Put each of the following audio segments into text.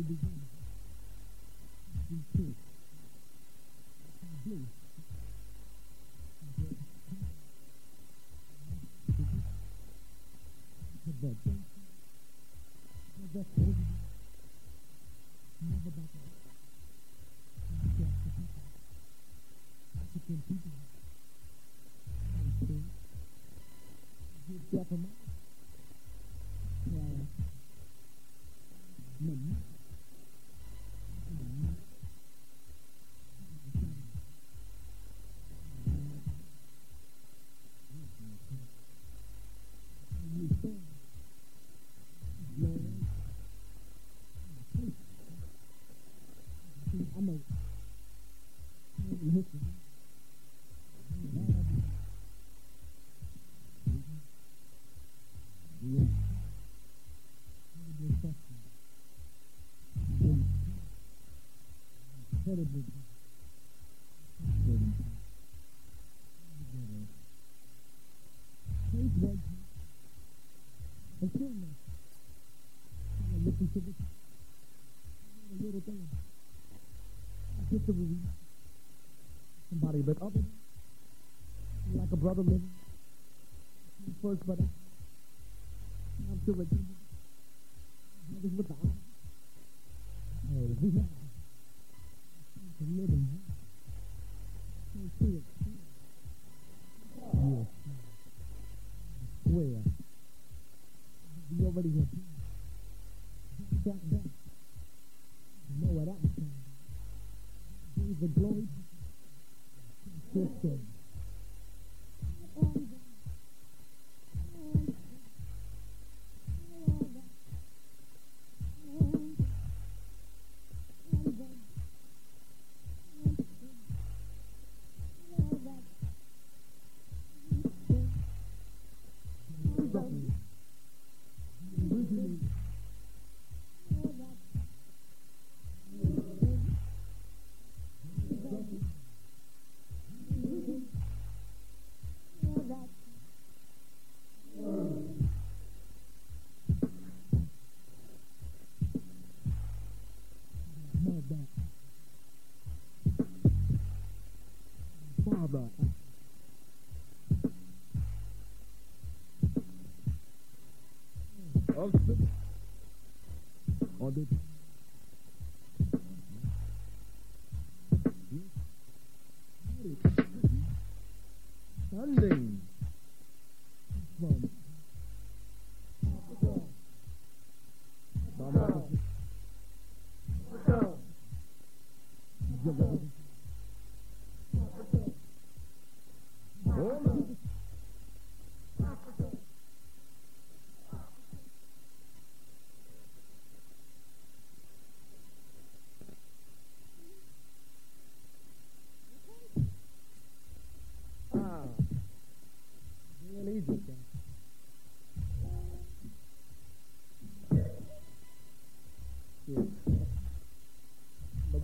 to begin. Be true. Blue. The. The. Never back people. I'm looking to this Somebody but other like a brother living first, but I'm still a brothers with the eye. Oh, we it. Yes. Where? You already have abla. Al kızım. Hadi.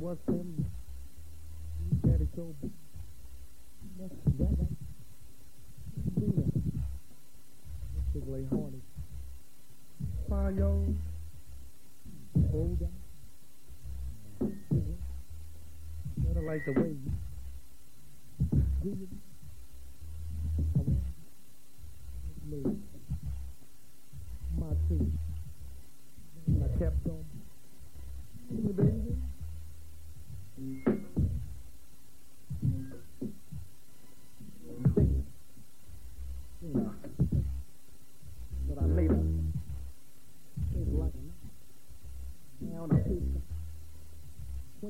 Worst thing, daddy told me, that's that, that, do that. Basically horny. Fire, hold on. Kinda like the way you do it.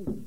Wait. You're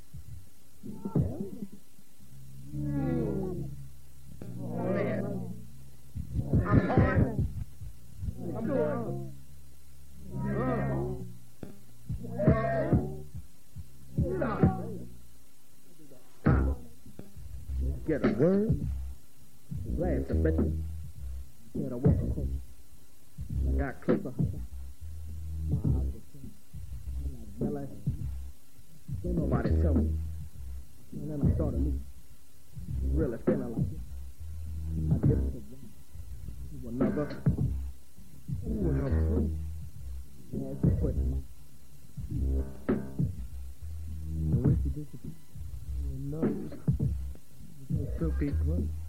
word. Glad to bet you. ٹھیک ہوں